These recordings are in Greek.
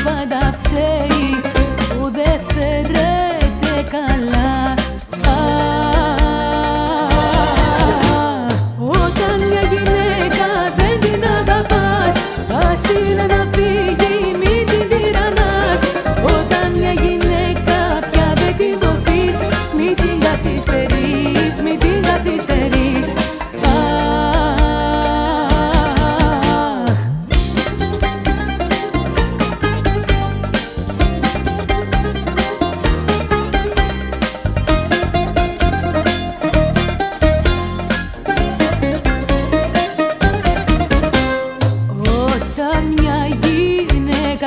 άντρας πάντα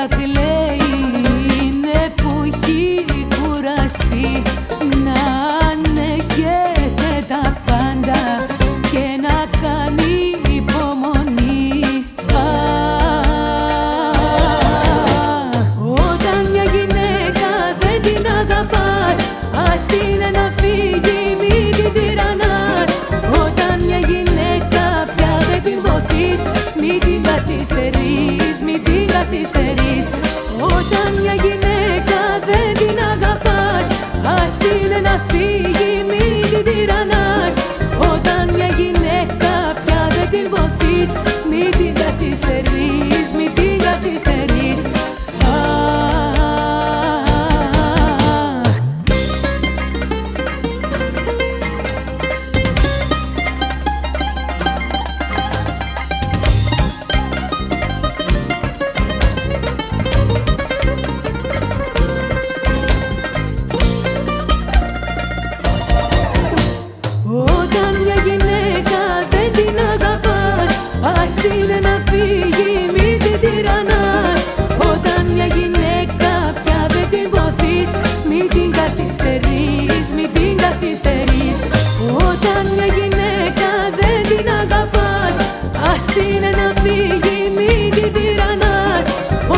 κλαίει είναι που έχει κουραστεί να ανέχεται τα πάντα και να κάνει υπομονή. Όταν μια γυναίκα δεν την αγαπάς ας την να φύγει μην την τυραννάς. Όταν μια γυναίκα πια δεν την βοηθείς μην την καθυστερείς, μην την καθυστερείς. Όταν μια γυναίκα δεν την αγαπάς Ας την να φύγει μην την τυραννάς. Όταν μια γυναίκα πια δεν την βοηθείς είναι να φύγει μην την τυραννάς. Όταν μια γυναίκα πια δεν την βοηθείς Μην την καθυστερείς, μην την καθυστερείς. Όταν μια γυναίκα δεν την αγαπάς Ας την να φύγει μην την τυραννάς.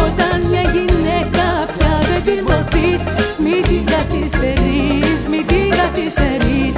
Όταν μια γυναίκα πια δεν την βοηθείς Μην την καθυστερείς, μην την καθυστερείς